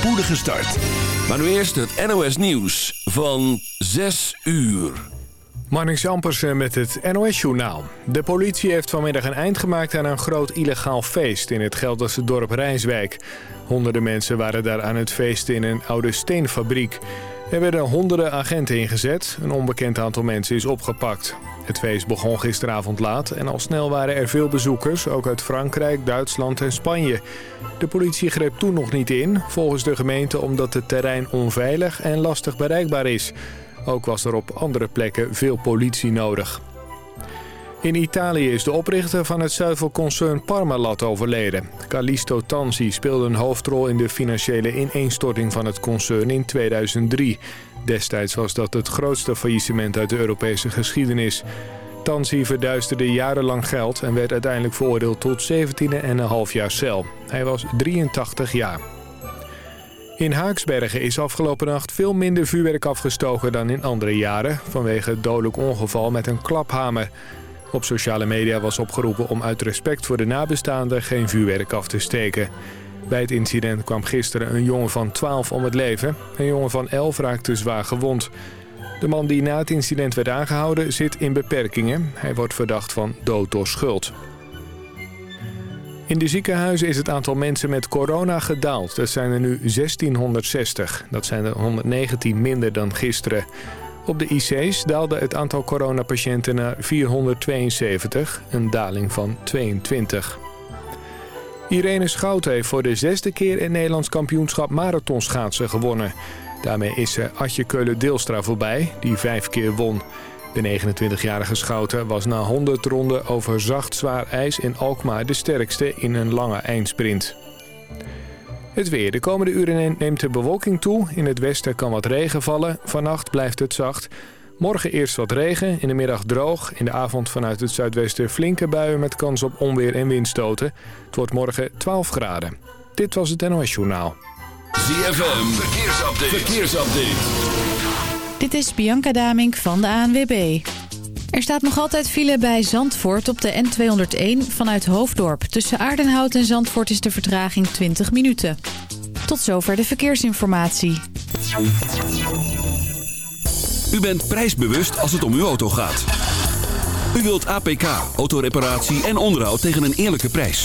spoedige start. Maar nu eerst het NOS Nieuws van 6 uur. Marnix Ampersen met het NOS-journaal. De politie heeft vanmiddag een eind gemaakt aan een groot illegaal feest... in het Gelderse dorp Rijswijk. Honderden mensen waren daar aan het feesten in een oude steenfabriek. Er werden honderden agenten ingezet. Een onbekend aantal mensen is opgepakt. Het feest begon gisteravond laat en al snel waren er veel bezoekers... ook uit Frankrijk, Duitsland en Spanje. De politie greep toen nog niet in, volgens de gemeente... omdat het terrein onveilig en lastig bereikbaar is... Ook was er op andere plekken veel politie nodig. In Italië is de oprichter van het zuivelconcern Parmalat overleden. Callisto Tanzi speelde een hoofdrol in de financiële ineenstorting van het concern in 2003. Destijds was dat het grootste faillissement uit de Europese geschiedenis. Tanzi verduisterde jarenlang geld en werd uiteindelijk veroordeeld tot 17,5 jaar cel. Hij was 83 jaar. In Haaksbergen is afgelopen nacht veel minder vuurwerk afgestoken dan in andere jaren... vanwege het dodelijk ongeval met een klaphamer. Op sociale media was opgeroepen om uit respect voor de nabestaanden geen vuurwerk af te steken. Bij het incident kwam gisteren een jongen van 12 om het leven. Een jongen van 11 raakte zwaar gewond. De man die na het incident werd aangehouden zit in beperkingen. Hij wordt verdacht van dood door schuld. In de ziekenhuizen is het aantal mensen met corona gedaald. Dat zijn er nu 1660. Dat zijn er 119 minder dan gisteren. Op de IC's daalde het aantal coronapatiënten naar 472, een daling van 22. Irene Schouten heeft voor de zesde keer in Nederlands kampioenschap marathonschaatsen gewonnen. Daarmee is ze Atje Keulen-Deelstra voorbij, die vijf keer won. De 29-jarige Schouten was na 100 ronden over zacht zwaar ijs in Alkmaar de sterkste in een lange eindsprint. Het weer. De komende uren neemt de bewolking toe. In het westen kan wat regen vallen. Vannacht blijft het zacht. Morgen eerst wat regen, in de middag droog. In de avond vanuit het zuidwesten flinke buien met kans op onweer en windstoten. Het wordt morgen 12 graden. Dit was het NOS Journaal. ZFM. Verkeersupdate. Verkeersupdate. Dit is Bianca Damink van de ANWB. Er staat nog altijd file bij Zandvoort op de N201 vanuit Hoofddorp. Tussen Aardenhout en Zandvoort is de vertraging 20 minuten. Tot zover de verkeersinformatie. U bent prijsbewust als het om uw auto gaat. U wilt APK, autoreparatie en onderhoud tegen een eerlijke prijs.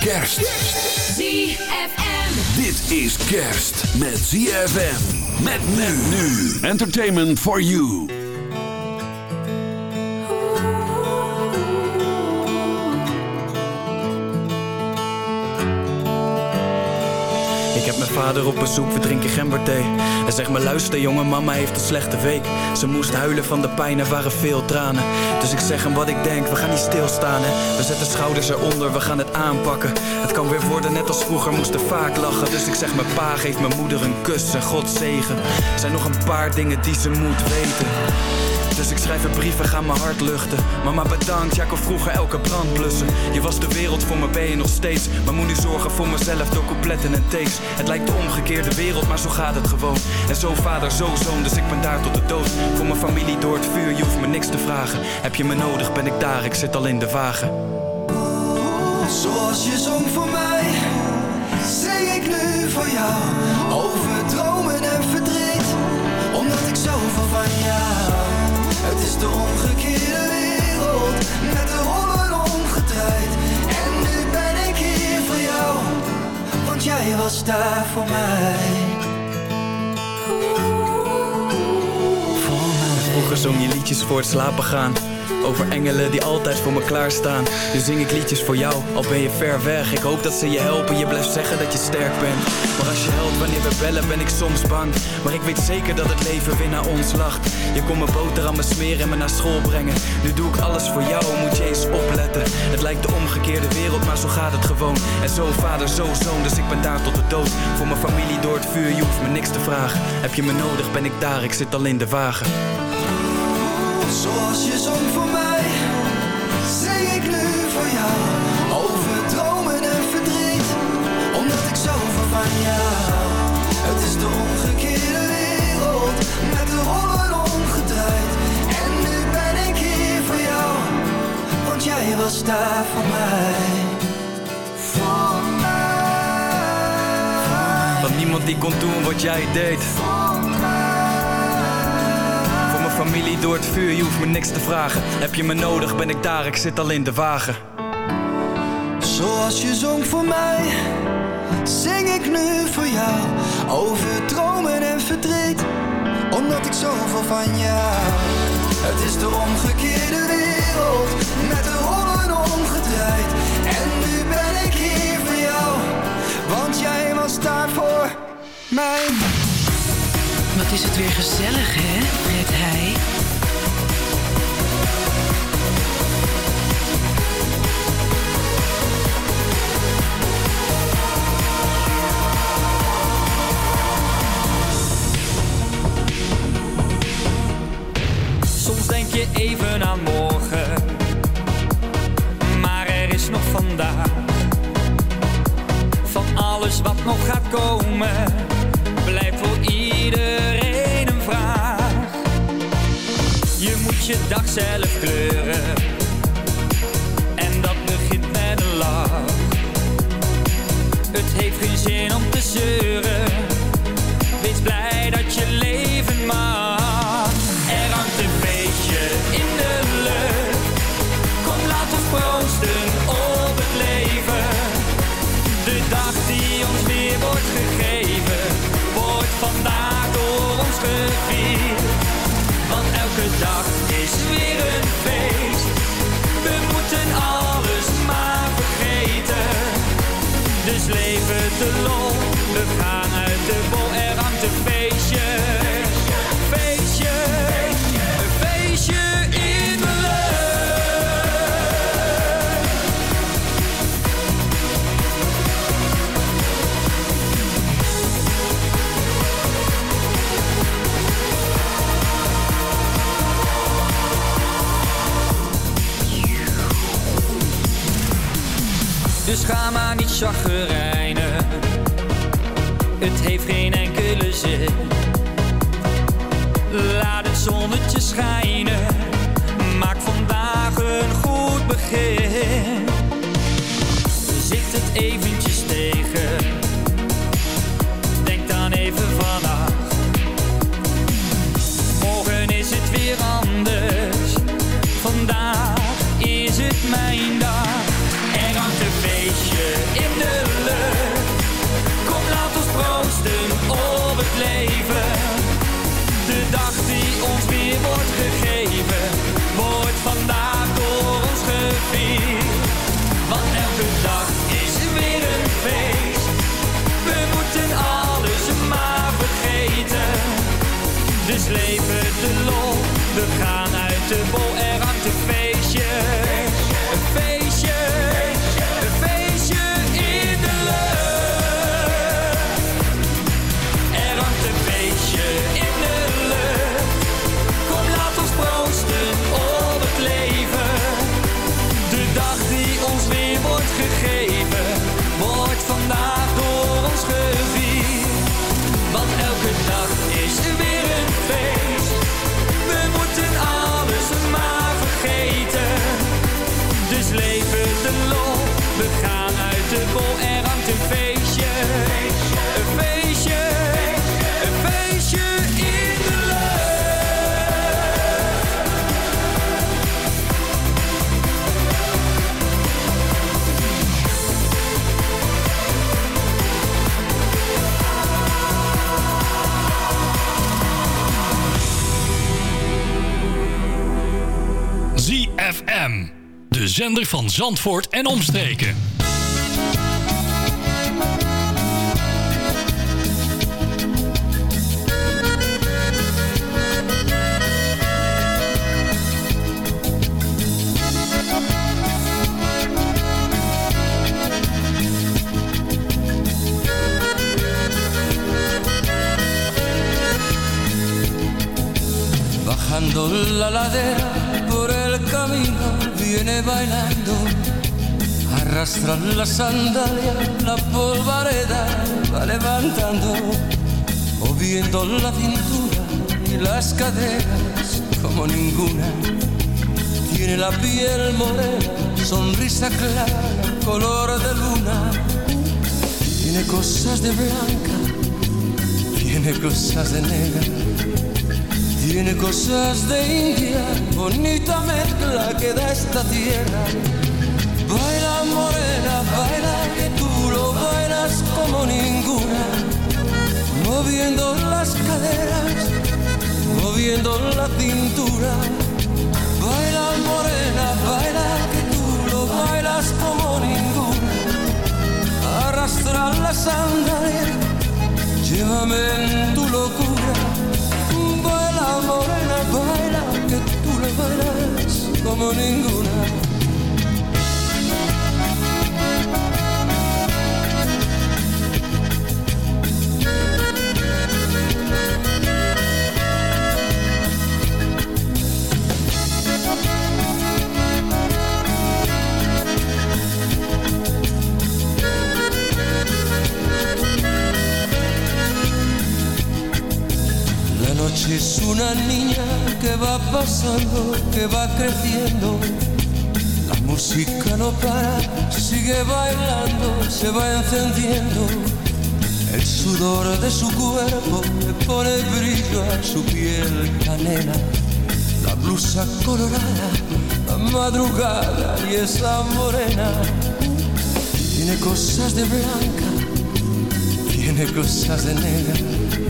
Kerst. ZFM. Dit is kerst met ZFM. Met men nu. Entertainment for you. Heb mijn vader op bezoek, we drinken gemberthee. Hij zegt me luister jongen, mama heeft een slechte week. Ze moest huilen van de pijn, er waren veel tranen. Dus ik zeg hem wat ik denk, we gaan niet stilstaan hè. We zetten schouders eronder, we gaan het aanpakken. Het kan weer worden net als vroeger, moesten vaak lachen. Dus ik zeg mijn pa, geef mijn moeder een kus en God zegen. Er zijn nog een paar dingen die ze moet weten. Dus ik schrijf een brief en ga mijn hart luchten. Mama bedankt, ja ik vroeger elke brand blussen. Je was de wereld voor me, ben je nog steeds. Maar moet nu zorgen voor mezelf door coupletten en takes. Het lijkt de omgekeerde wereld, maar zo gaat het gewoon. En zo vader, zo zoon, dus ik ben daar tot de dood. Voor mijn familie door het vuur, je hoeft me niks te vragen. Heb je me nodig, ben ik daar, ik zit al in de wagen. Zoals je zong voor mij, zing ik nu voor jou. Over dromen en verdriet, omdat ik zoveel van jou. Het is de omgekeerde wereld, met de rollen omgedraaid. En nu ben ik hier voor jou, want jij was daar voor mij. Vroeger zong je liedjes voor het slapen gaan. Over engelen die altijd voor me klaarstaan. Nu zing ik liedjes voor jou, al ben je ver weg. Ik hoop dat ze je helpen, je blijft zeggen dat je sterk bent. Maar als je helpt wanneer we bellen ben ik soms bang. Maar ik weet zeker dat het leven weer naar ons lacht. Je kon mijn boter aan me smeren en me naar school brengen. Nu doe ik alles voor jou, moet je eens opletten. Het lijkt de omgekeerde wereld, maar zo gaat het gewoon. En zo vader, zo zoon, dus ik ben daar tot de dood. Voor mijn familie door het vuur, je hoeft me niks te vragen. Heb je me nodig, ben ik daar, ik zit al in de wagen Zoals je zong voor mij, zing ik nu voor jou. Over dromen en verdriet, omdat ik zoveel van jou. Het is de omgekeerde wereld, met de rollen omgedraaid. En nu ben ik hier voor jou, want jij was daar voor mij. Voor mij. Want niemand die kon doen wat jij deed familie door het vuur, je hoeft me niks te vragen. Heb je me nodig, ben ik daar, ik zit al in de wagen. Zoals je zong voor mij, zing ik nu voor jou. Over dromen en verdriet, omdat ik zoveel van jou. Het is de omgekeerde wereld, met de rollen omgedraaid. En nu ben ik hier voor jou, want jij was daar voor mij. Wat is het weer gezellig, hè, Fred Heij? Soms denk je even aan morgen, maar er is nog vandaag. Van alles wat nog gaat komen, blijft voor iedereen Je dag zelf kleuren, en dat begint met een lach. Het heeft geen zin om te zeuren, wees blij dat je leven mag. Er hangt een feestje in de lucht, kom laat ons proosten op het leven. De dag die ons weer wordt gegeven, wordt vandaag door ons gevierd. Elke dag leven de lol, chagrijnen, het heeft geen enkele zin. Laat het zonnetje schijnen, maak vandaag een goed begin. Zit het eventjes zender van Zandvoort en omstreken. Bajando la ladera bailando. Arrastra la sandalia, la polvareda va levantando, moviendo la cintura y las caderas como ninguna. Tiene la piel morena, sonrisa clara, color de luna. Tiene cosas de blanca, tiene cosas de negra tiene cosas de India, bonita mezcla que da esta tierra. Baila morena, baila que tú lo bailas como ninguna. Moviendo las caderas, moviendo la cintura. Baila morena, baila que tú lo bailas como ninguna. Arrastra la sandalia, llévame en tu locura bailas va pasando, que va creciendo. La música no para, sigue bailando, se va encendiendo. El sudor de su cuerpo le pone brillo a su piel canela. La blusa colorada, la madrugada y esa morena. Tiene cosas de blanca, tiene cosas de negra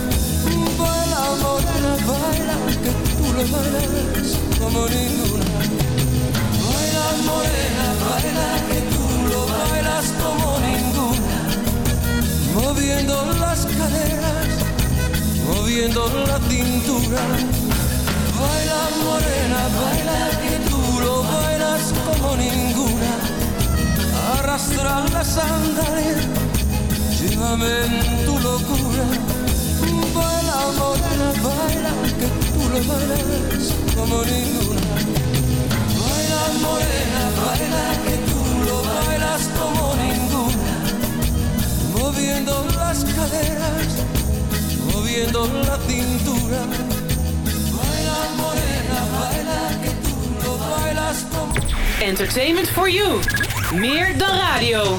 morena, baila, que tú lo bailas como ninguna. Baila morena, baila, que tú lo bailas como ninguna. Moviendo las caderas, moviendo la cintura. Baila morena, baila, que tú lo bailas como ninguna. Arrastra la sandalia, llévame en tu locura morena, baila, que tú lo bailas como ninguna. Baila morena, baila, que tú lo bailas como ninguna. Moviendo las caderas, moviendo la cintura. Baila morena, baila, que tú lo bailas como... Entertainment for you. Meer dan radio.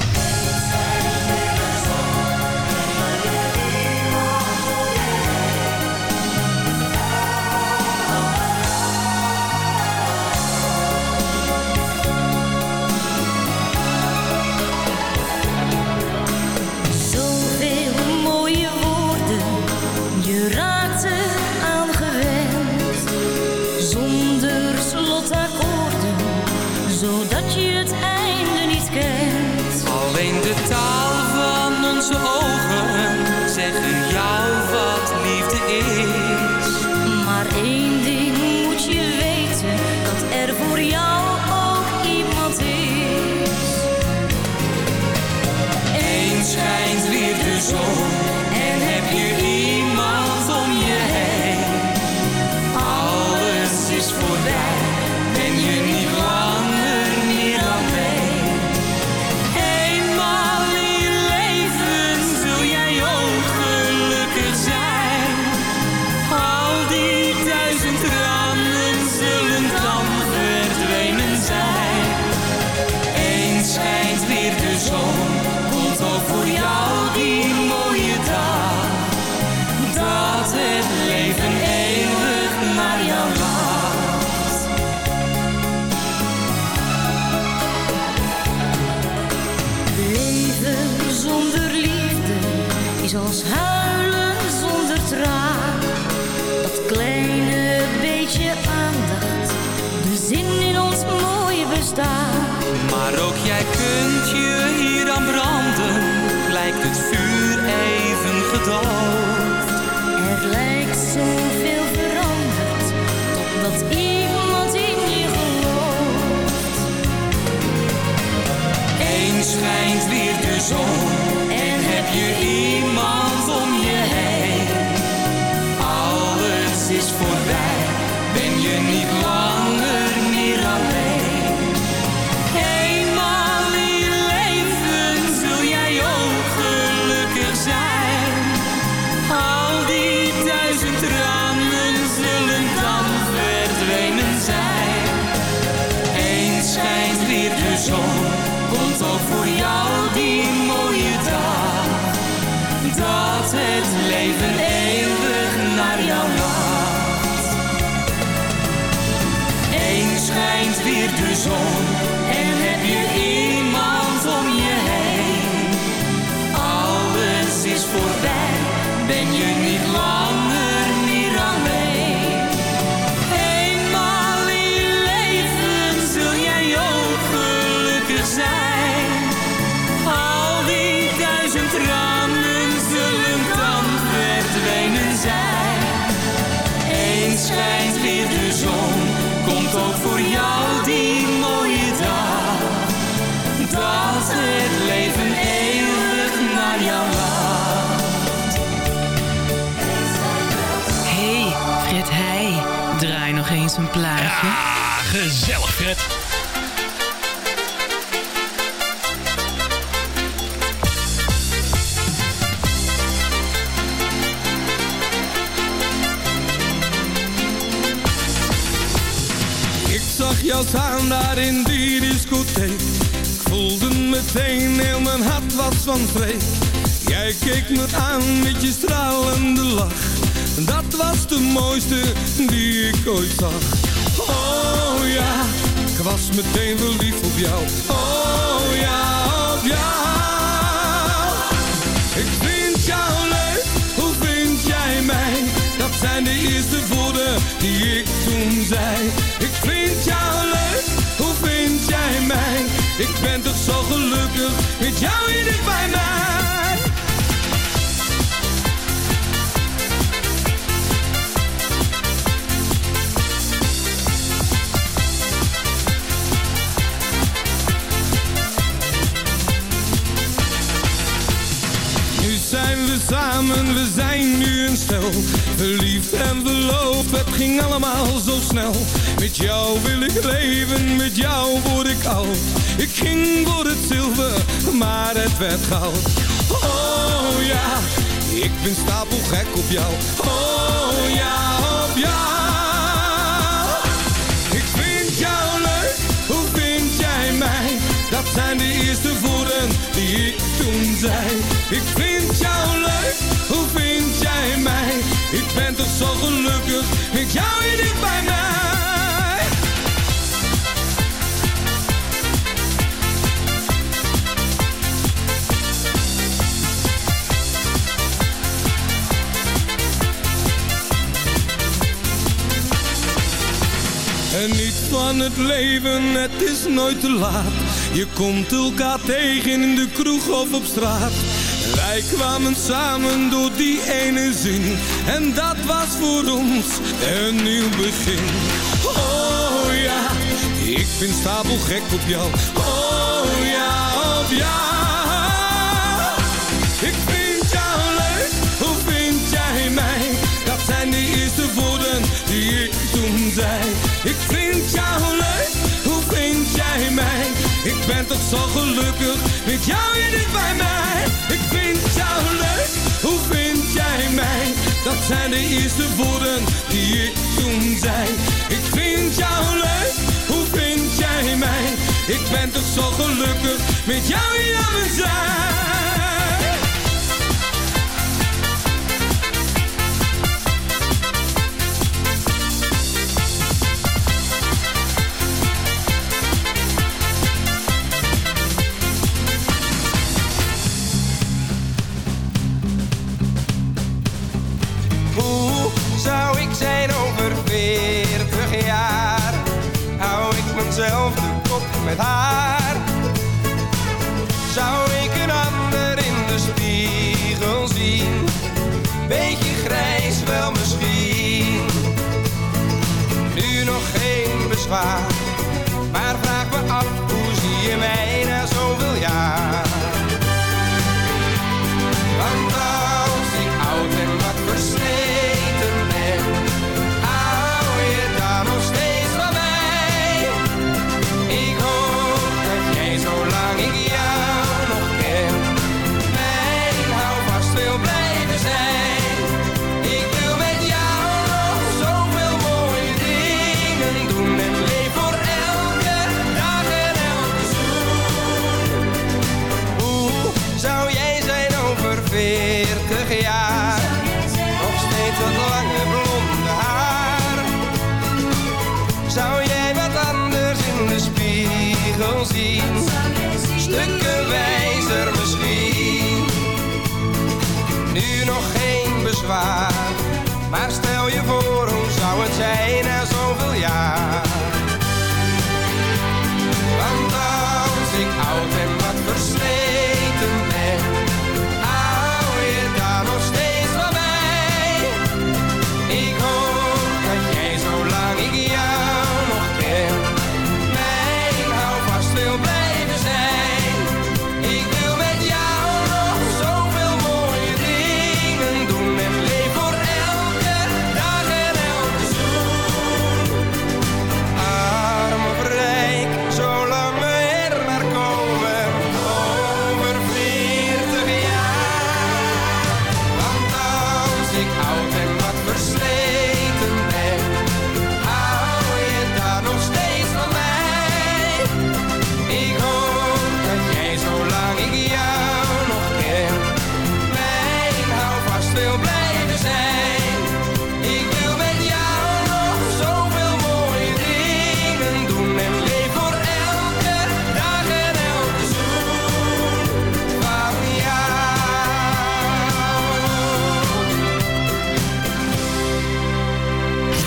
Zon. En heb je staan daar in die discotheek. Ik voelde meteen heel mijn hart was van vrees. Jij keek me aan met je stralende lach. Dat was de mooiste die ik ooit zag. Oh ja, ik was meteen verliefd op jou. Oh ja, op jou. Ik vind jou leuk, hoe vind jij mij? Dat zijn de eerste woorden die ik toen zei. Ik vind jou leuk, Ik ben toch zo gelukkig met jou hier dicht bij mij. Nu zijn we samen, we zijn nu een stel. Verliefd en verloofd, het ging allemaal zo snel. Met jou wil ik leven, met jou word ik oud. Ik ging voor het zilver, maar het werd goud. Oh ja, ik ben stapelgek op jou. Oh ja, op jou. Ik vind jou leuk, hoe vind jij mij? Dat zijn de eerste woorden die ik toen zei. Ik vind jou leuk, hoe vind jij mij? Ik ben toch zo gelukkig met jou hier bij mij. En niet van het leven, het is nooit te laat. Je komt elkaar tegen in de kroeg of op straat. Wij kwamen samen door die ene zin. En dat was voor ons een nieuw begin. Oh ja, ik ben stapelgek op jou. Oh ja, op jou. Ik vind jou leuk, hoe vind jij mij? Dat zijn de eerste woorden die ik toen zei. Ik vind jou leuk, vind jij mij? Ik ben toch zo gelukkig met jou hier bij mij. Ik vind jou leuk, hoe vind jij mij? Dat zijn de eerste woorden die ik toen zei. Ik vind jou leuk, hoe vind jij mij? Ik ben toch zo gelukkig met jou hier aan mijn zij. Met haar?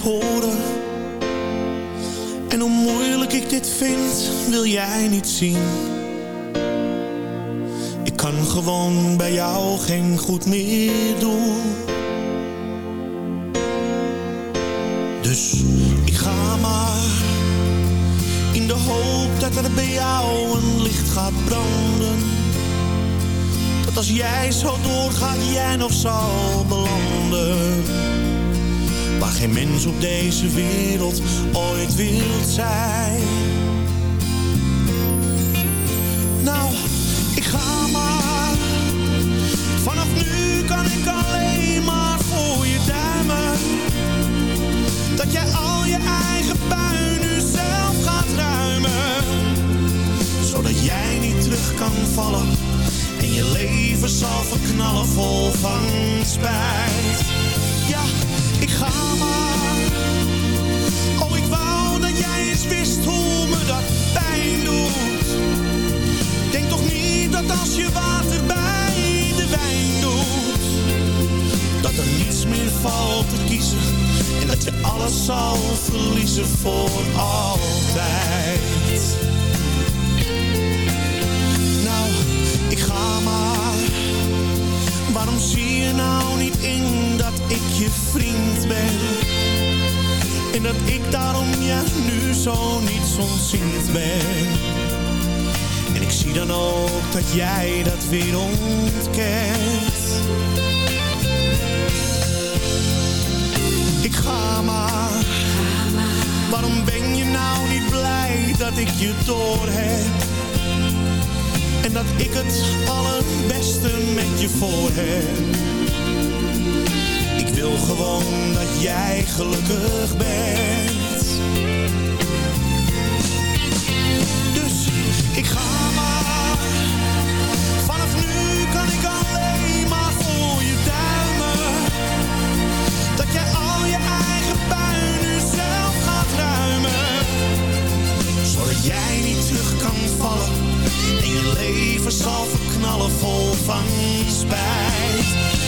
horen. En hoe moeilijk ik dit vind, wil jij niet zien. Ik kan gewoon bij jou geen goed meer doen. Dus ik ga maar in de hoop dat er bij jou een licht gaat branden. Dat als jij zo doorgaat, jij nog zal belanden. Waar geen mens op deze wereld ooit wil zijn. Nou, ik ga maar. Vanaf nu kan ik alleen maar voor je duimen. Dat jij al je eigen puin zelf gaat ruimen. Zodat jij niet terug kan vallen. En je leven zal verknallen vol van spijt. Dat pijn doet. Denk toch niet dat als je water bij de wijn doet, dat er niets meer valt te kiezen en dat je alles zal verliezen voor altijd. Nou, ik ga maar. Waarom zie je nou niet in dat ik je vriend ben? En dat ik daarom ja nu zo niet ontziend ben. En ik zie dan ook dat jij dat weer ontkent. Ik ga maar. Waarom ben je nou niet blij dat ik je door heb? En dat ik het allerbeste met je voor heb. Wil gewoon dat jij gelukkig bent. Dus ik ga maar. Vanaf nu kan ik alleen maar voor je duimen. Dat jij al je eigen puin nu zelf gaat ruimen. Zodat jij niet terug kan vallen. En je leven zal verknallen vol van spijt.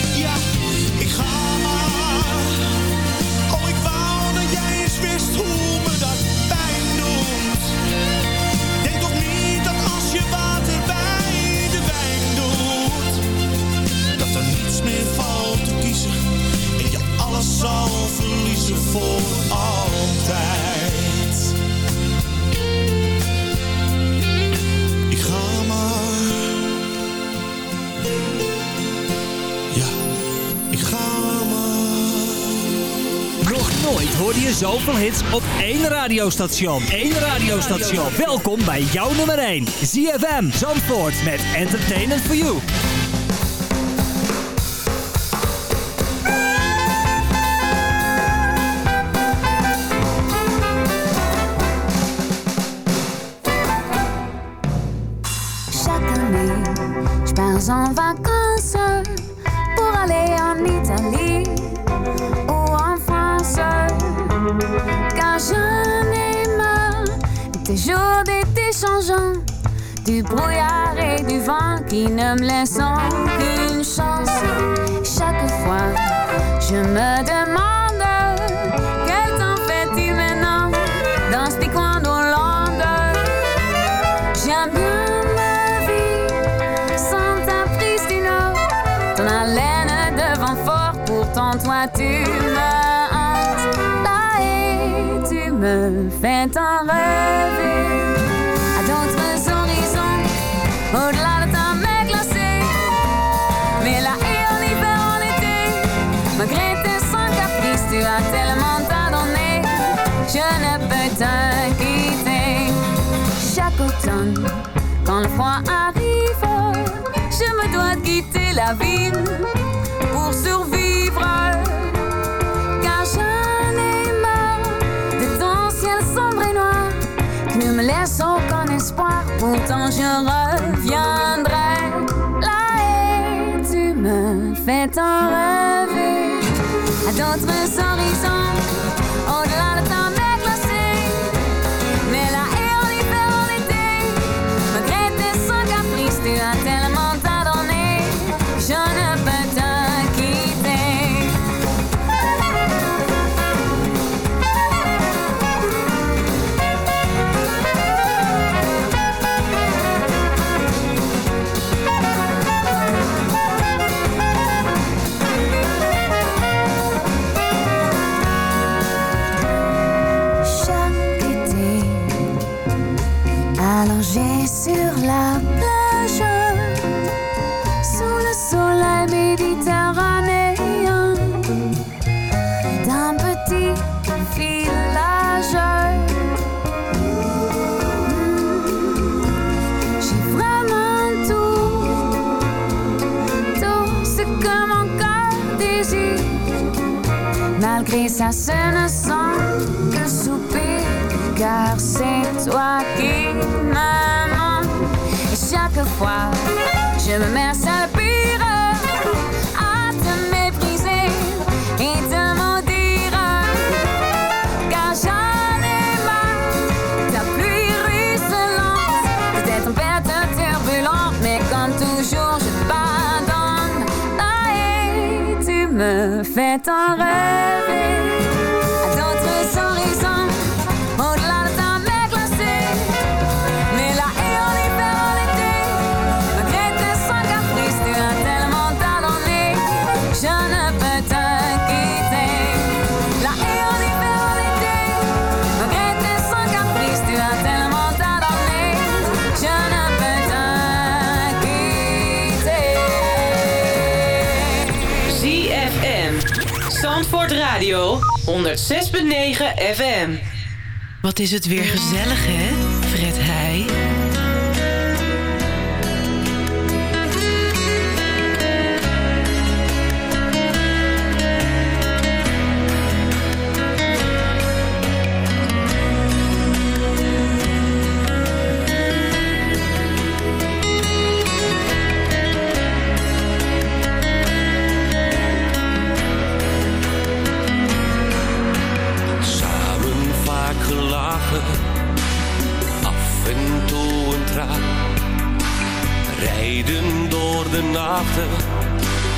Voor altijd. Ik ga maar. Ja, ik ga maar. Nog nooit hoorde je zoveel hits op één radiostation. Eén radiostation. Welkom bij jouw nummer 1. ZFM Zandvoort met Entertainment for You. En vacances pour aller en Italie ou en France. Car j'en ai marre des jours d'été changeants, du brouillard et du vent qui ne me laissent aucune chance. Chaque fois, je me demande Quand le froid arrive, je me dois de quitter la ville pour survivre. Car j'en ai marre de ton ciel sombre et noir qui ne me laisse aucun espoir. Pourtant, je reviendrai là et tu me fais tant rêver à d'autres horizons, Malgré ça, ce ne sont que soupirs, car c'est toi qui m'aimes. Et chaque fois, je me mets à FM. Wat is het weer gezellig, hè? Fred Heij.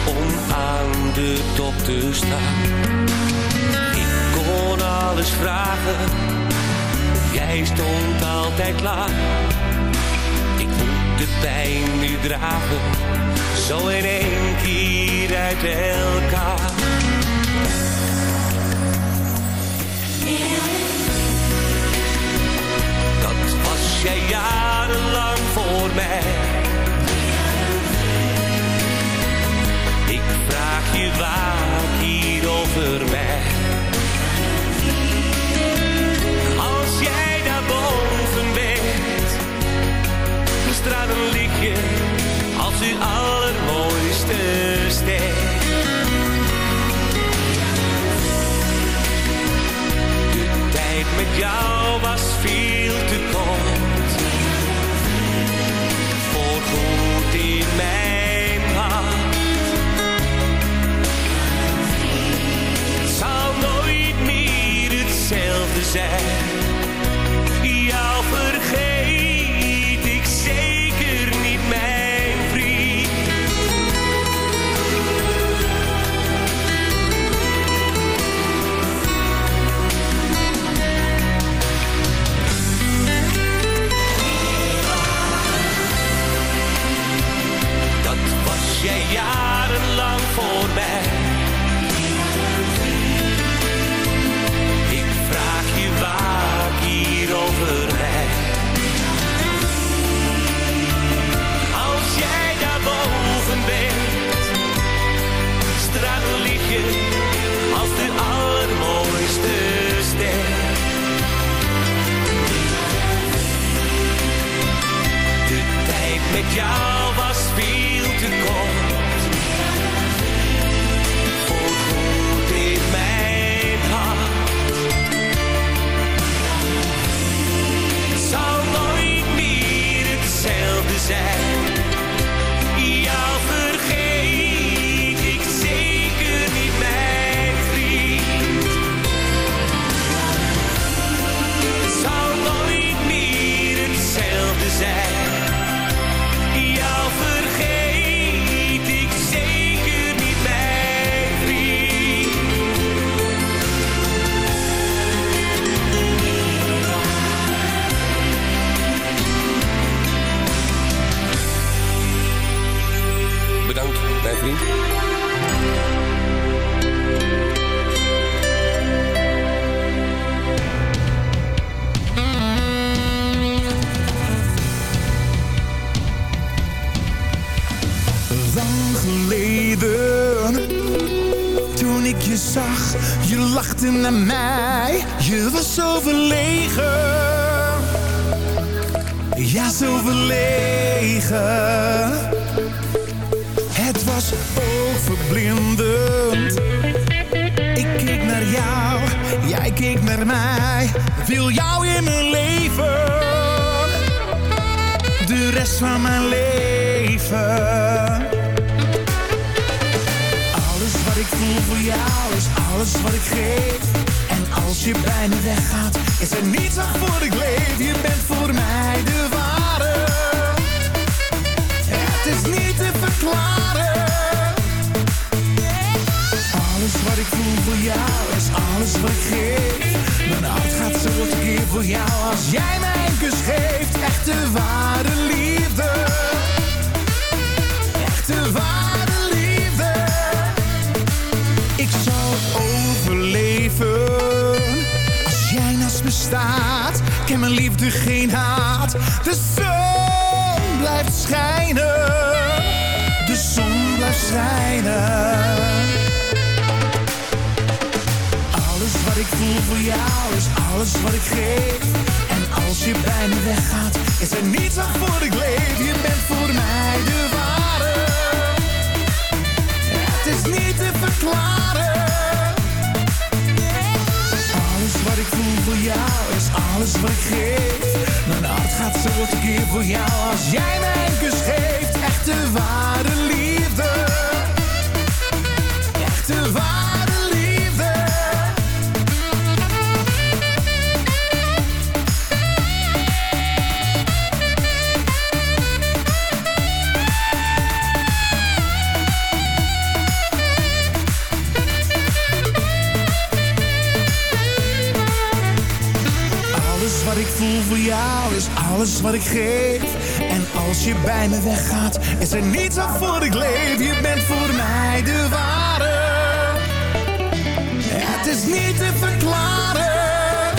Om aan de top te staan. Ik kon alles vragen, jij stond altijd klaar. Ik moet de pijn nu dragen, zo in één keer uit elkaar. Dat was jij jarenlang voor mij. je waakt hier over mij. Als jij daar boven bent, de een lichtje als uw allermooiste ster. De tijd met jou was veel te kort Je was zo verlegen. Ja, zo verlegen. Het was overblindend. Ik keek naar jou, jij keek naar mij. Wil jou in mijn leven. De rest van mijn leven. Alles wat ik voel voor jou is alles wat ik geef. Je bij me weggaat, is er niets waarvoor ik leef. Je bent voor mij de ware. Het is niet te verklaren. Alles wat ik voel voor jou is alles wat ik geef. Mijn hart gaat zo keer voor jou als jij mij een kus geeft. Echte ware liefde. Echte ware liefde. Ik zal overleven jij naast me staat. Ken mijn liefde geen haat. De zon blijft schijnen. De zon blijft schijnen. Alles wat ik voel voor jou is alles wat ik geef. En als je bij me weggaat, is er niets waarvoor ik leef. Je bent voor mij de ware. Het is niet te verklaren. Wat ik voel voor jou is alles wat ik geef. Mijn hart gaat zo keer voor jou als jij mij een kus geeft. Echte ware liefde. Echte ware voor jou is alles wat ik geef. En als je bij me weggaat, is er niets waarvoor ik leef. Je bent voor mij de ware. Het is niet te verklaren.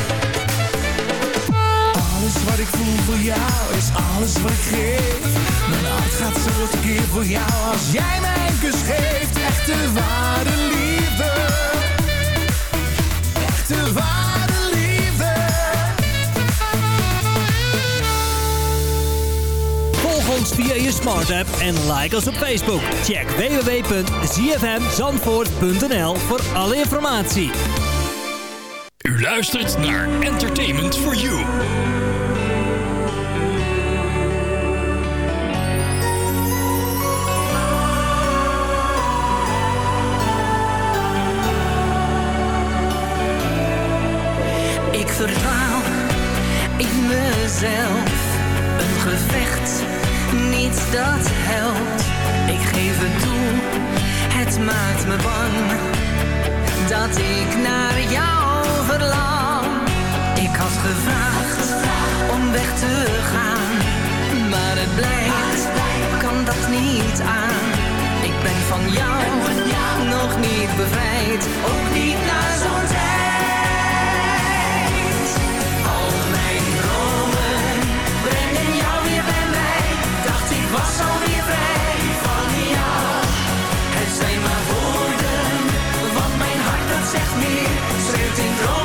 Alles wat ik voel voor jou is alles wat ik geef. Mijn hart gaat zo keer voor jou als jij mij een kus geeft. Echte ware liefde. Echte ware ons via je smart app en like ons op Facebook. Check www.zfmzandvoort.nl voor alle informatie. U luistert naar Entertainment for You. Ik verdwaal in mezelf. Niets dat helpt. Ik geef het toe, het maakt me bang. Dat ik naar jou verlang. Ik had gevraagd om weg te gaan. Maar het blijkt, kan dat niet aan. Ik ben van jou, nog niet bevrijd. Ook niet na zo'n tijd. Zijn maar woorden, want mijn hart dat zegt meer. Schreeuwt in dromen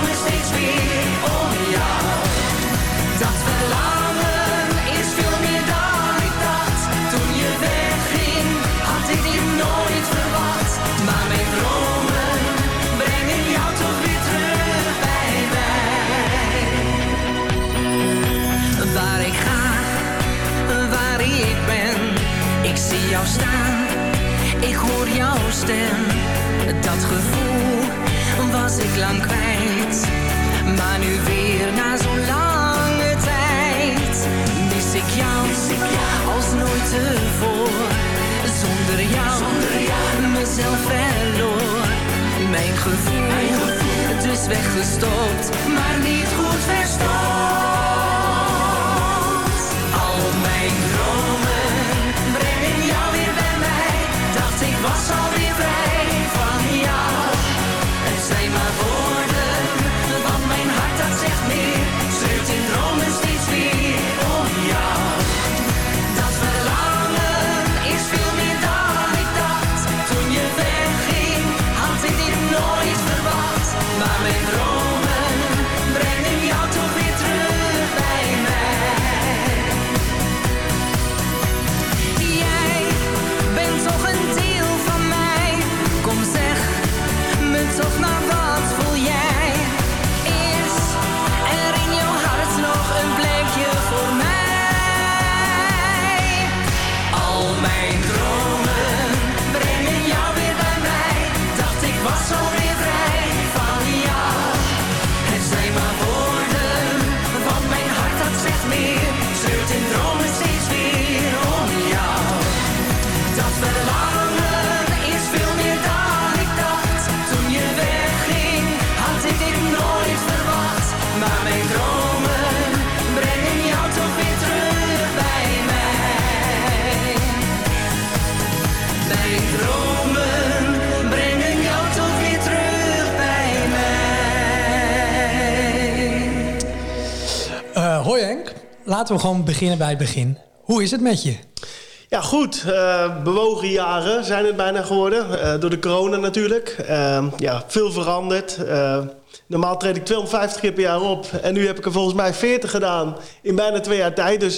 laten we gewoon beginnen bij het begin. Hoe is het met je? Ja, goed. Eh, bewogen jaren zijn het bijna geworden. Eh, door de corona natuurlijk. Eh, ja, veel veranderd. Eh, normaal treed ik 250 keer per jaar op. En nu heb ik er volgens mij 40 gedaan in bijna twee jaar tijd. Dus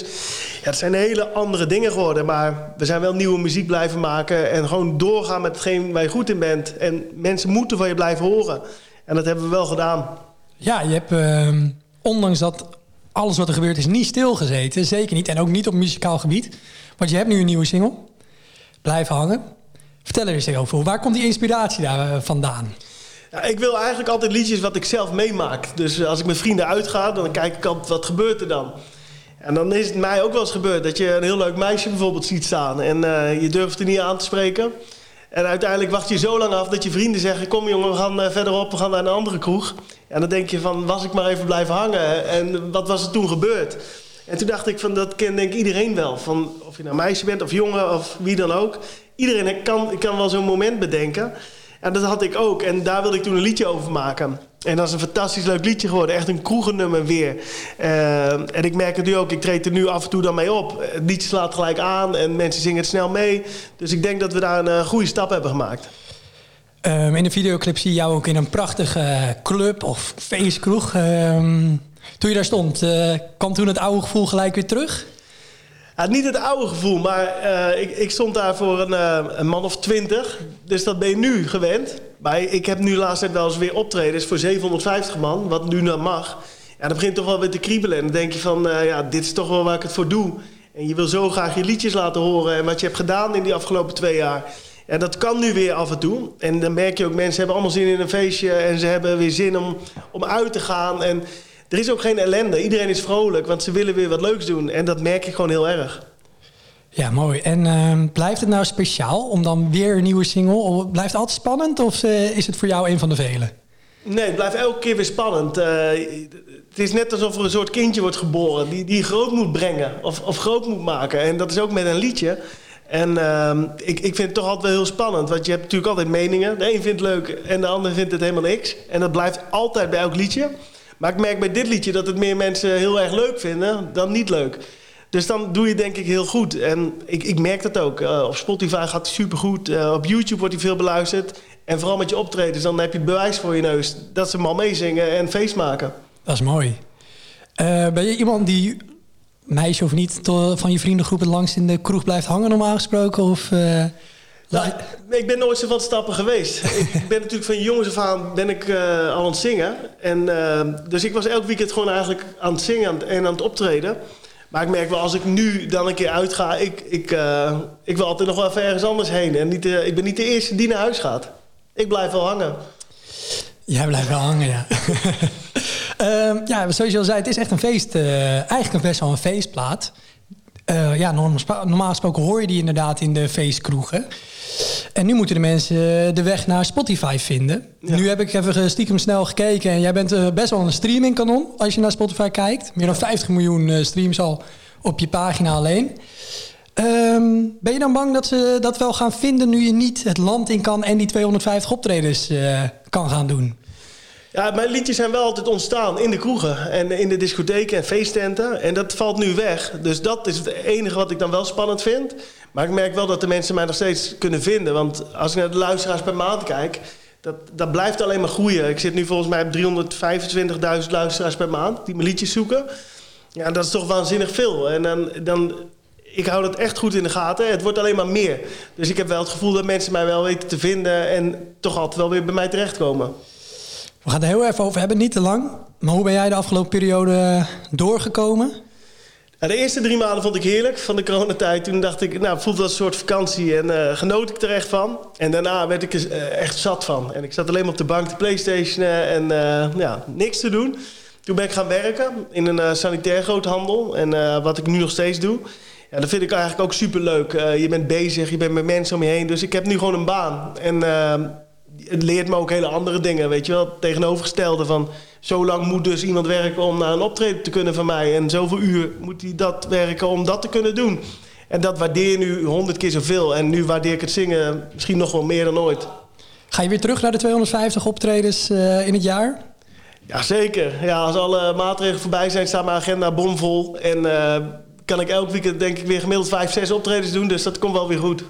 ja, het zijn hele andere dingen geworden. Maar we zijn wel nieuwe muziek blijven maken. En gewoon doorgaan met hetgeen waar je goed in bent. En mensen moeten van je blijven horen. En dat hebben we wel gedaan. Ja, je hebt, ehm, ondanks dat alles wat er gebeurd is, niet stilgezeten. Zeker niet. En ook niet op muzikaal gebied. Want je hebt nu een nieuwe single. Blijven hangen. Vertel er eens over. Waar komt die inspiratie daar eh, vandaan? Ik wil eigenlijk altijd liedjes wat ik zelf meemaak. Dus als ik met vrienden uitga, dan kijk ik altijd wat gebeurt er dan. En dan is het mij ook wel eens gebeurd dat je een heel leuk meisje bijvoorbeeld ziet staan. En eh, je durft er niet aan te spreken. En uiteindelijk wacht je zo lang af dat je vrienden zeggen... kom jongen, we gaan eh, verderop, we gaan naar een andere kroeg. En dan denk je van, was ik maar even blijven hangen? En wat was er toen gebeurd? En toen dacht ik van, dat kent denk ik iedereen wel. Van, of je nou meisje bent of jongen of wie dan ook. Iedereen kan, kan wel zo'n moment bedenken. En dat had ik ook. En daar wilde ik toen een liedje over maken. En dat is een fantastisch leuk liedje geworden. Echt een kroegennummer weer. Eh, en ik merk het nu ook. Ik treed er nu af en toe dan mee op. Het liedje slaat gelijk aan en mensen zingen het snel mee. Dus ik denk dat we daar een eh, goede stap hebben gemaakt. Ehm, in de videoclip zie je jou ook in een prachtige club of feestkroeg. Ehm, toen je daar stond, eh, kwam toen het oude gevoel gelijk weer terug? Niet het oude gevoel, maar eh, ik, ik stond daar voor een, eh, een man of twintig. Dus dat ben je nu gewend. Maar ik heb nu laatst wel eens weer optredens voor 750 man, wat nu dan mag. Ja, dan begint toch wel weer te kriebelen. En dan denk je van, eh, ja, dit is toch wel waar ik het voor doe. En je wil zo graag je liedjes laten horen en wat je hebt gedaan in die afgelopen twee jaar. En dat kan nu weer af en toe. En dan merk je ook, mensen hebben allemaal zin in een feestje... en ze hebben weer zin om, om uit te gaan. En er is ook geen ellende. Iedereen is vrolijk, want ze willen weer wat leuks doen. En dat merk ik gewoon heel erg. Ja, mooi. En ehm, blijft het nou speciaal om dan weer een nieuwe single? Of blijft het altijd spannend of eh, is het voor jou een van de vele? Nee, het blijft elke keer weer spannend. Eh, het is net alsof er een soort kindje wordt geboren... die, die je groot moet brengen of, of groot moet maken. En dat is ook met een liedje... En ehm, ik, ik vind het toch altijd wel heel spannend. Want je hebt natuurlijk altijd meningen. De een vindt het leuk en de ander vindt het helemaal niks. En dat blijft altijd bij elk liedje. Maar ik merk bij dit liedje dat het meer mensen heel erg leuk vinden dan niet leuk. Dus dan doe je denk ik heel goed. En ik, ik merk dat ook. Uh, op Spotify gaat het supergoed. Uh, op YouTube wordt hij veel beluisterd. En vooral met je optredens, dan heb je bewijs voor je neus... dat ze mal meezingen en feest maken. Dat is mooi. Uh, ben je iemand die, meisje of niet, van je vriendengroep het langst in de kroeg blijft hangen normaal gesproken? Of, nou, ik ben nooit zo van stappen geweest. ik ben natuurlijk van jongens af aan ben ik, uh, al aan het zingen. En, uh, dus ik was elk weekend gewoon eigenlijk aan het zingen en aan het optreden. Maar ik merk wel, als ik nu dan een keer uitga... ik, ik, uh, ik wil altijd nog wel even ergens anders heen. En niet, ik ben niet de eerste die naar huis gaat. Ik blijf wel hangen. Jij blijft wel hangen, ja. Ehm, ja, zoals je al zei, het is echt een feest. eigenlijk best wel een feestplaat. Uh, ja, normaal gesproken hoor je die inderdaad in de feestkroegen. En nu moeten de mensen de weg naar Spotify vinden. Ja. Nu heb ik even stiekem snel gekeken. En jij bent uh, best wel een streamingkanon als je naar Spotify kijkt. Meer dan 50 miljoen uh, streams al op je pagina alleen. Um, ben je dan bang dat ze dat wel gaan vinden nu je niet het land in kan... en die 250 optredens kan gaan doen? Ja, mijn liedjes zijn wel altijd ontstaan in de kroegen en in de discotheken en feesttenten. En dat valt nu weg. Dus dat is het enige wat ik dan wel spannend vind. Maar ik merk wel dat de mensen mij nog steeds kunnen vinden. Want als ik naar de luisteraars per maand kijk, dat, dat blijft alleen maar groeien. Ik zit nu volgens mij op 325.000 luisteraars per maand die mijn liedjes zoeken. Ja, dat is toch waanzinnig veel. En dan, dan, ik hou dat echt goed in de gaten. Het wordt alleen maar meer. Dus ik heb wel het gevoel dat mensen mij wel weten te vinden en toch altijd wel weer bij mij terechtkomen. We gaan het heel even over hebben, niet te lang. Maar hoe ben jij de afgelopen periode doorgekomen? De eerste drie maanden vond ik heerlijk van de coronatijd. Toen dacht ik, nou, voelde dat een soort vakantie en uh, genoot ik er echt van. En daarna werd ik er uh, echt zat van. En ik zat alleen maar op de bank te playstation en uh, ja, niks te doen. Toen ben ik gaan werken in een sanitair groothandel. En wat ik nu nog steeds doe. Ja, dat vind ik eigenlijk ook superleuk. je bent bezig, je bent met mensen om je heen. Dus ik heb nu gewoon een baan. En het leert me ook hele andere dingen, weet je wel. Tegenovergestelde van, zo lang moet dus iemand werken om naar een optreden te kunnen van mij. En zoveel uur moet hij dat werken om dat te kunnen doen. En dat waardeer je nu honderd keer zoveel. En nu waardeer ik het zingen misschien nog wel meer dan ooit. Ga je weer terug naar de 250 optredens uh, in het jaar? Ja, zeker. Ja, als alle maatregelen voorbij zijn, staat mijn agenda bomvol. En eh, kan ik elk weekend denk ik weer gemiddeld 5, 6 optredens doen. Dus dat komt wel weer goed.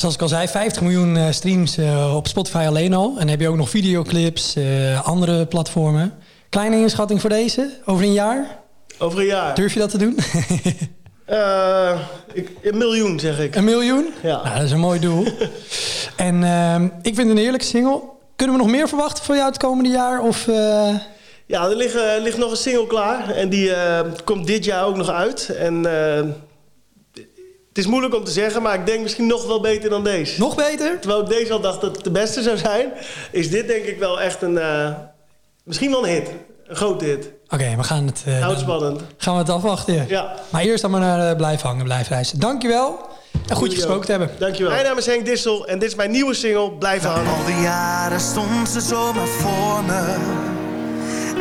Zoals ik al zei, 50 miljoen eh, streams eh, op Spotify alleen al. En dan heb je ook nog videoclips, eh, andere platformen. Kleine inschatting voor deze, over een jaar? Over een jaar. Durf je dat te doen? Ik, een miljoen, zeg ik. Een miljoen? Ja. Nou, dat is een mooi doel. en ehm, ik vind het een heerlijke single. Kunnen we nog meer verwachten van jou het komende jaar? Of, Ja, er ligt, ligt nog een single klaar. En die komt dit jaar ook nog uit. En is moeilijk om te zeggen, maar ik denk misschien nog wel beter dan deze. Nog beter? Terwijl ik deze al dacht dat het de beste zou zijn, is dit denk ik wel echt een... eh, misschien wel een hit. Een grote hit. Oké, we gaan het, eh, Houdt spannend. gaan we het afwachten. Ja. Maar eerst dan maar naar uh, Blijf Hangen, Blijf Reizen. Dankjewel en goed je gesproken te hebben. Dankjewel. Mijn naam is Henk Dissel en dit is mijn nieuwe single, Blijf hangen. Al die jaren stond ze zomaar voor me.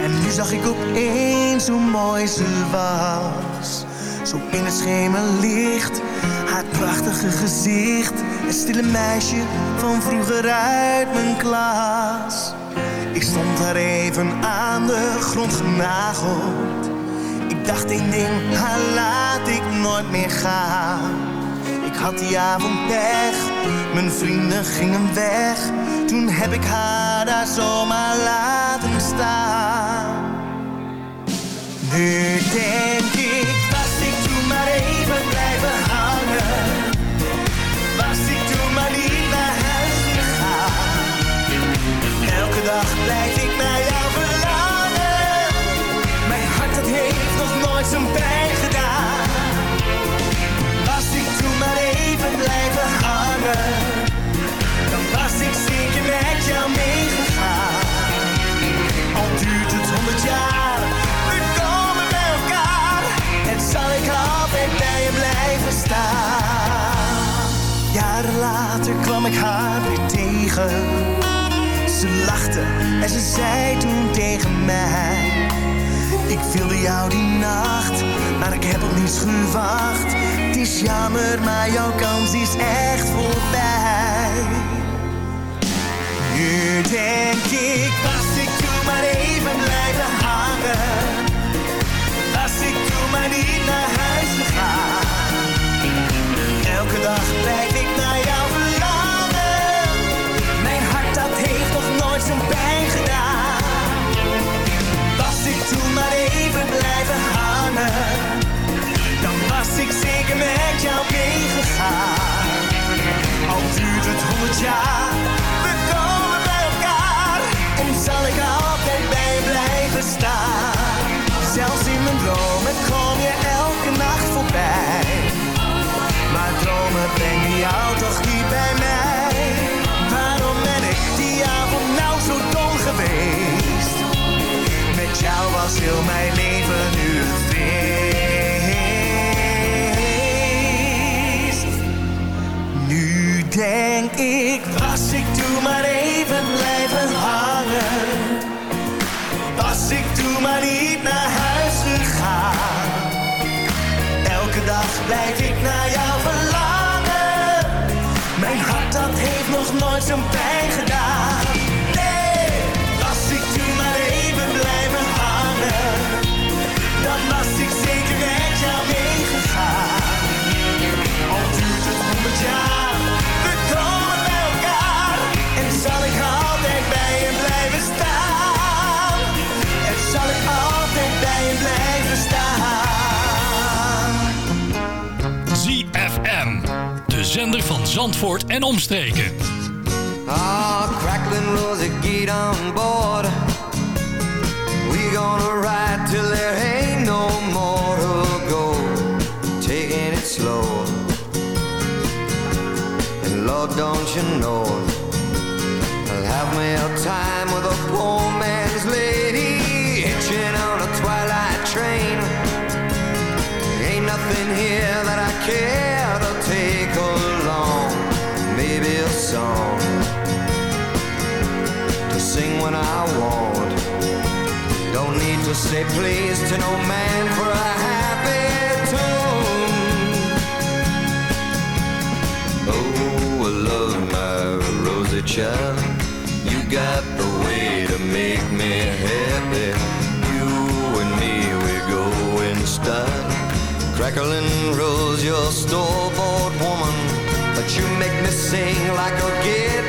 En nu zag ik opeens hoe mooi ze was. Zo in het schemerlicht, haar prachtige gezicht. Het stille meisje van vroeger uit mijn klas. Ik stond daar even aan de grond genageld. Ik dacht één ding, haar laat ik nooit meer gaan. Ik had die avond pech, mijn vrienden gingen weg. Toen heb ik haar daar zomaar laten staan. Nu denk ik, nooit zijn pijn gedaan. Was ik toen maar even blijven hangen, dan was ik zeker met jou meegegaan. Al duurt het honderd jaar, we komen bij elkaar. En zal ik altijd bij je blijven staan. Jaren later kwam ik haar weer tegen. Ze lachte en ze zei toen tegen mij. Ik wilde jou die nacht, maar ik heb op niets gewacht. Het is jammer, maar jouw kans is echt voorbij. Nu denk ik, was ik toen maar even blijven hangen. Was ik toen maar niet naar huis gegaan. Elke dag blijf ik naar jou verlangen. Mijn hart dat heeft nog nooit zijn pijn gedaan. Was ik toen maar even ik zeker met jou meegegaan. Al duurt het honderd jaar, we komen bij elkaar. En zal ik altijd bij blijven staan. Zelfs in mijn dromen kom je elke nacht voorbij. Maar dromen brengen jou toch niet bij mij. Waarom ben ik die avond nou zo dom geweest? Met jou was heel mijn leven nu denk ik, was ik toen maar even blijven hangen. Was ik toen maar niet naar huis gegaan. Elke dag blijf ik naar jou verlangen. Mijn hart dat heeft nog nooit zijn pijn gedaan. Zender van Zandvoort en omstreken. Ah, crackling rosy, on board. We gonna ride till there ain't no more to go. Taking it slow. And Lord, don't you know, I'll have me a time with a poor man's lady. Hitching on a twilight train. Ain't nothing here that I care To say please to no man for a happy tune. Oh, I love my rosy child. You got the way to make me happy. You and me, we go in style. Crackling rose, your store-bought woman, but you make me sing like a guitar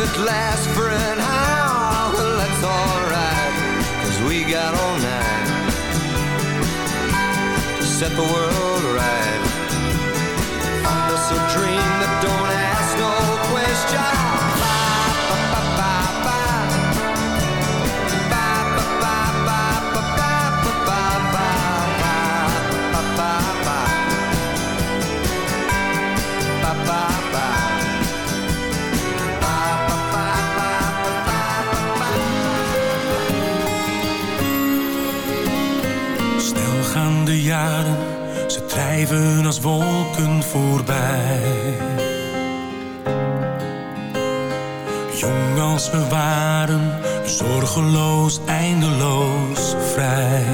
it lasts for an hour, well, that's alright. Cause we got all night to set the world right. Drijven als wolken voorbij. Jong als we waren, zorgeloos, eindeloos vrij.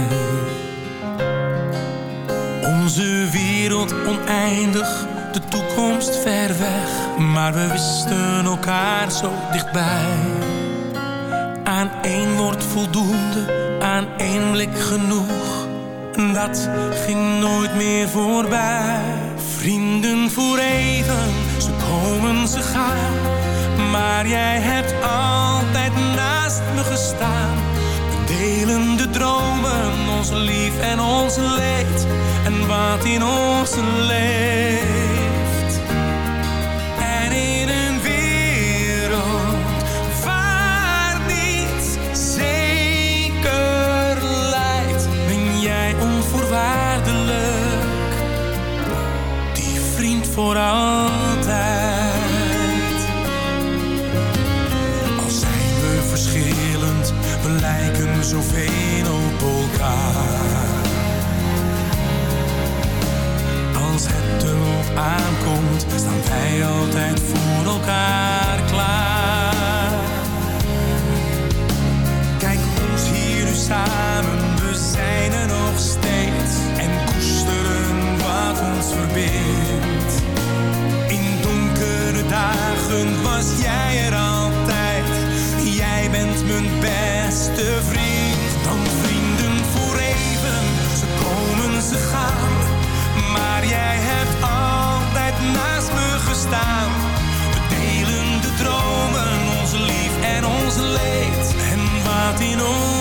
Onze wereld oneindig, de toekomst ver weg. Maar we wisten elkaar zo dichtbij. Aan één woord voldoende, aan één blik genoeg. Dat ging nooit meer voorbij. Vrienden voor even, ze komen, ze gaan. Maar jij hebt altijd naast me gestaan. We delen de dromen, ons lief en ons leed. En wat in ons leeft. Voor altijd. Al zijn we verschillend, we zoveel op elkaar. Als het erop aankomt, staan wij altijd voor elkaar klaar. Kijk ons hier nu samen, we zijn er nog steeds. En koesteren wat ons verbindt. Was jij er altijd. Jij bent mijn beste vriend. Dan vrienden voor even, ze komen, ze gaan. Maar jij hebt altijd naast me gestaan. We delen de dromen, ons lief en ons leed. En wat in ons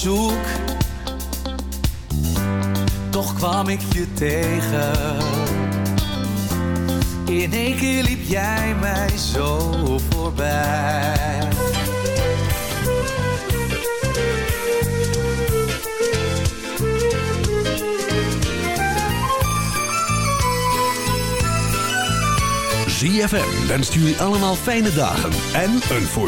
zoek, toch kwam ik je tegen. In één keer liep jij mij zo voorbij. ZFM wenst jullie allemaal fijne dagen en een voorspoedig